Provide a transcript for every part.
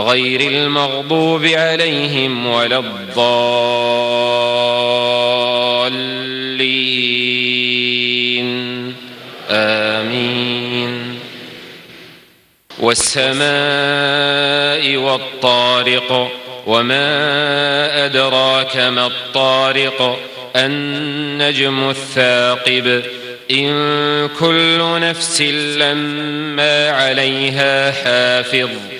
غير المغضوب عليهم ولا الضالين. آمين. والسماء والطارق وما أدراك ما الطارق النجم الثاقب. إن كل نفس لما عليها حافظ.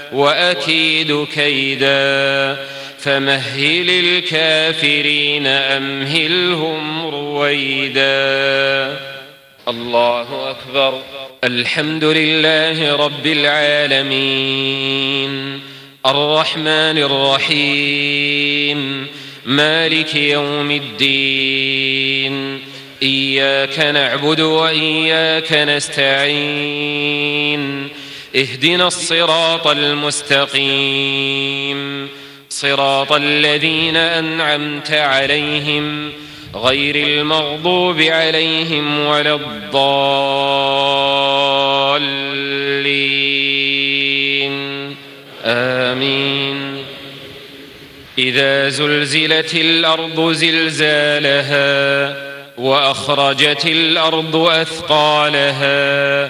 وأكيد كيدا فمهل الكافرين أمهلهم رويدا. الله أكبر. الحمد لله رب العالمين. الرحمن الرحيم. مالك يوم الدين. إياك نعبد وإياك نستعين. اهدنا الصراط المستقيم. صراط الذين أنعمت عليهم غير المغضوب عليهم ولا الضالين. آمين. إذا زلزلت الأرض زلزالها وأخرجت الأرض أثقالها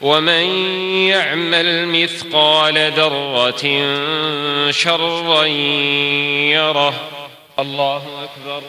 ومن يعمل مثقال ذرة شرا يره. الله أكبر.